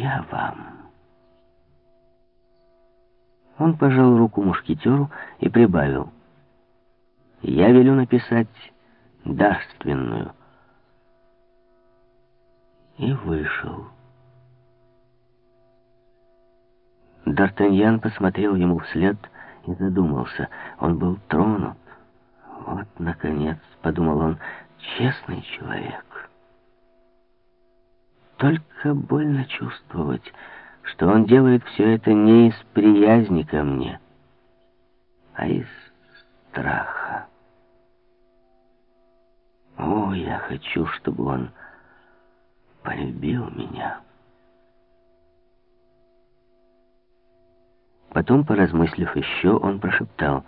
я вам. Он пожал руку мушкетеру и прибавил. Я велю написать дарственную. И вышел. Д'Артаньян посмотрел ему вслед и задумался. Он был тронут. Вот, наконец, подумал он, честный человек. Только больно чувствовать, что он делает все это не из приязни ко мне, а из страха. О, я хочу, чтобы он полюбил меня. Потом, поразмыслив еще, он прошептал,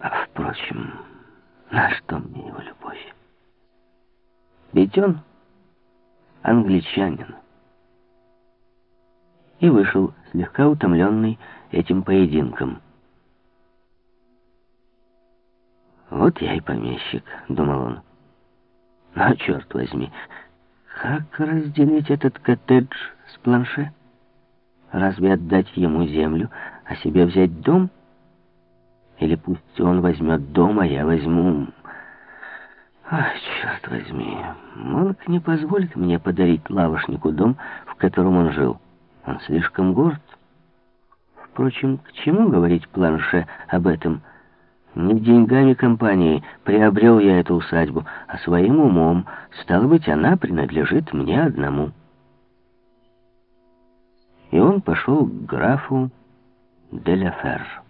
«А, впрочем, на что мне его любовь? Ведь он англичанин. И вышел, слегка утомленный этим поединком. «Вот я и помещик», — думал он. «Но, черт возьми, как разделить этот коттедж с планше? Разве отдать ему землю, а себе взять дом? Или пусть он возьмет дом, а я возьму Ах, черт возьми, Монк не позволит мне подарить лавошнику дом, в котором он жил. Он слишком горд. Впрочем, к чему говорить планше об этом? Не деньгами компании приобрел я эту усадьбу, а своим умом. Стало быть, она принадлежит мне одному. И он пошел к графу Деляфер.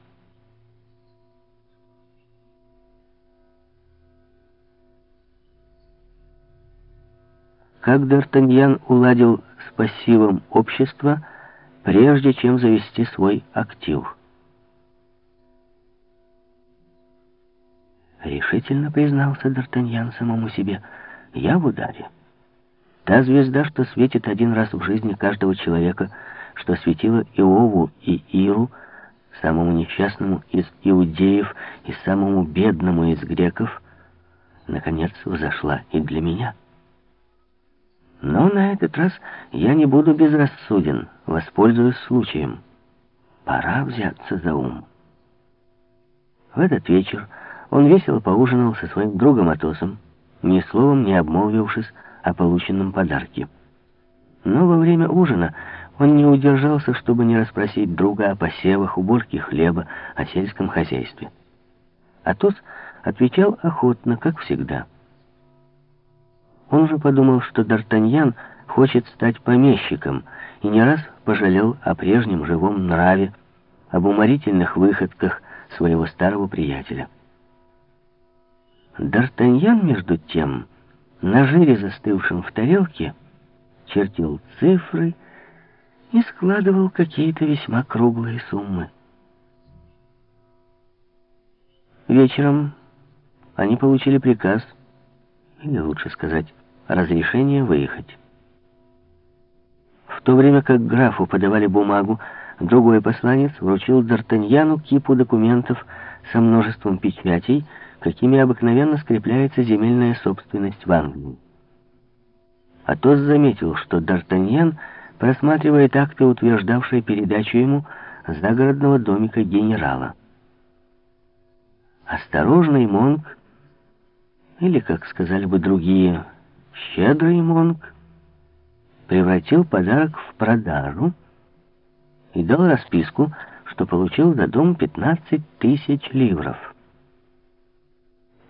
Как Д'Артаньян уладил с пассивом общества, прежде чем завести свой актив. Решительно признался Д'Артаньян самому себе, я в ударе. Та звезда, что светит один раз в жизни каждого человека, что светила Иову и Иру, самому несчастному из иудеев и самому бедному из греков, наконец взошла и для меня. Но на этот раз я не буду безрассуден, воспользуюсь случаем. Пора взяться за ум. В этот вечер он весело поужинал со своим другом Атосом, ни словом не обмолвившись о полученном подарке. Но во время ужина он не удержался, чтобы не расспросить друга о посевах, уборке хлеба, о сельском хозяйстве. Атос отвечал охотно, как всегда. Он же подумал, что Д'Артаньян хочет стать помещиком, и не раз пожалел о прежнем живом нраве, об уморительных выходках своего старого приятеля. Д'Артаньян, между тем, на жире, застывшем в тарелке, чертил цифры и складывал какие-то весьма круглые суммы. Вечером они получили приказ или лучше сказать, разрешение выехать. В то время как графу подавали бумагу, другой посланец вручил Д'Артаньяну кипу документов со множеством печатей, какими обыкновенно скрепляется земельная собственность в Англии. Атос заметил, что Д'Артаньян просматривает акты, утверждавшие передачу ему загородного домика генерала. Осторожный Монк или, как сказали бы другие, щедрый монг, превратил подарок в продажу и дал расписку, что получил за дом 15 тысяч ливров.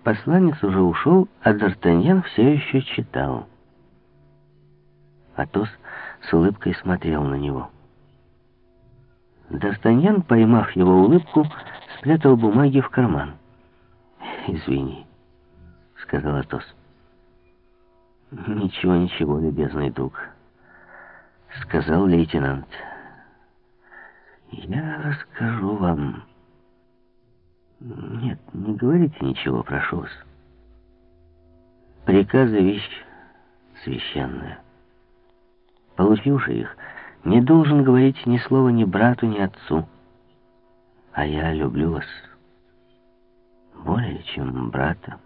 Посланец уже ушел, а Д'Артаньян все еще читал. Атос с улыбкой смотрел на него. Д'Артаньян, поймав его улыбку, спрятал бумаги в карман. «Извини», — сказал Атос. «Ничего, ничего, любезный друг», — сказал лейтенант. «Я расскажу вам...» «Нет, не говорите ничего, прошу вас. Приказы — вещь священная. Получивший их не должен говорить ни слова ни брату, ни отцу. А я люблю вас более, чем брата».